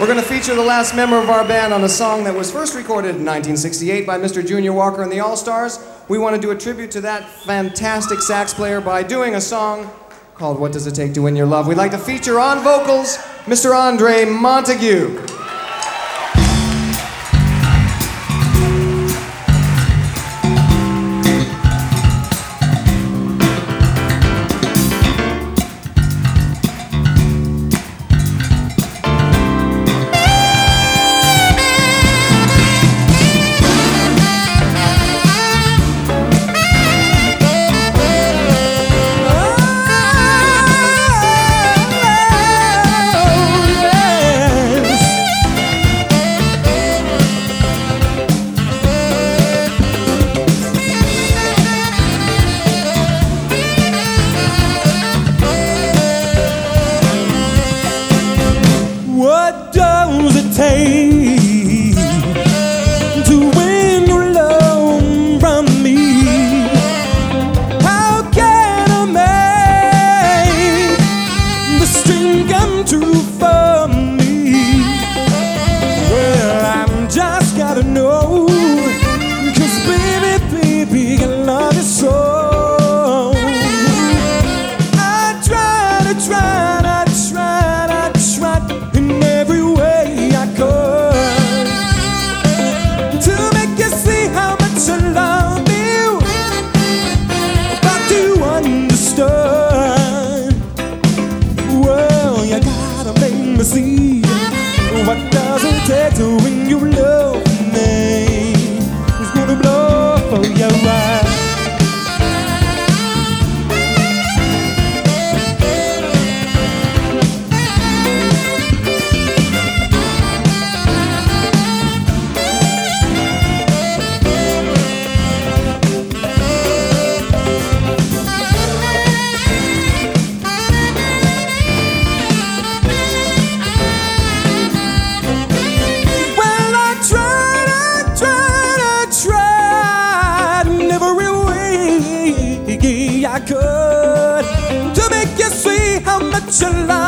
We're going to feature the last member of our band on a song that was first recorded in 1968 by Mr. Junior Walker and the All Stars. We want to do a tribute to that fantastic sax player by doing a song called What Does It Take to Win Your Love. We'd like to feature on vocals Mr. Andre Montague. What does it take see. What does it take to win your love I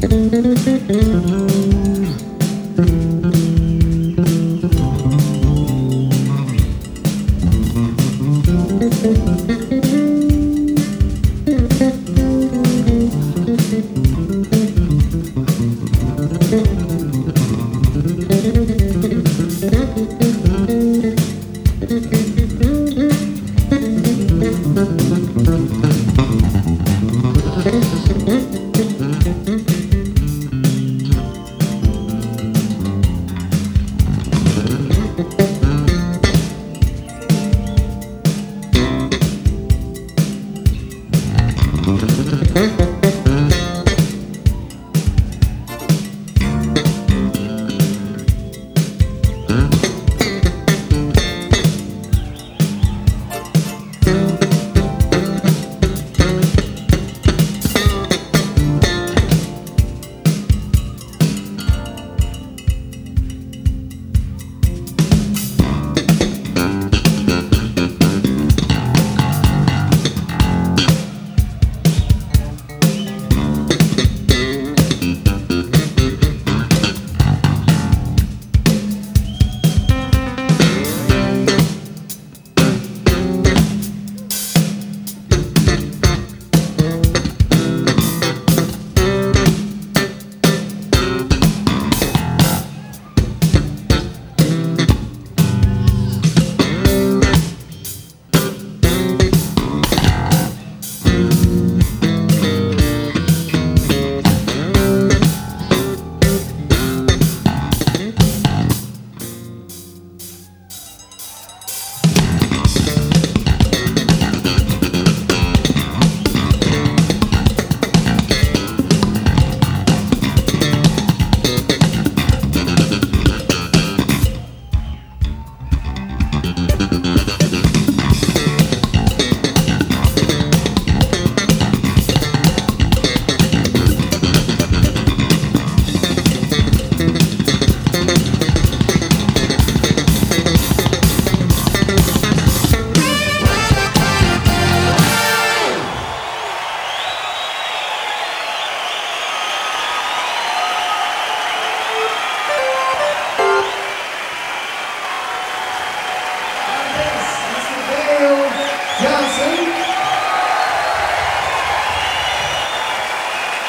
thank mm-hmm. you Mr.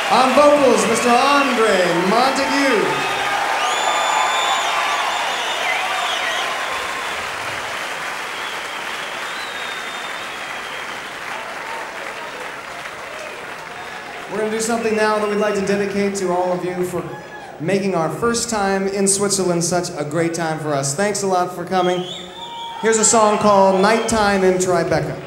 On vocals, Mr. Andre Montague. We're going to do something now that we'd like to dedicate to all of you for making our first time in Switzerland such a great time for us. Thanks a lot for coming. Here's a song called Nighttime in Tribeca.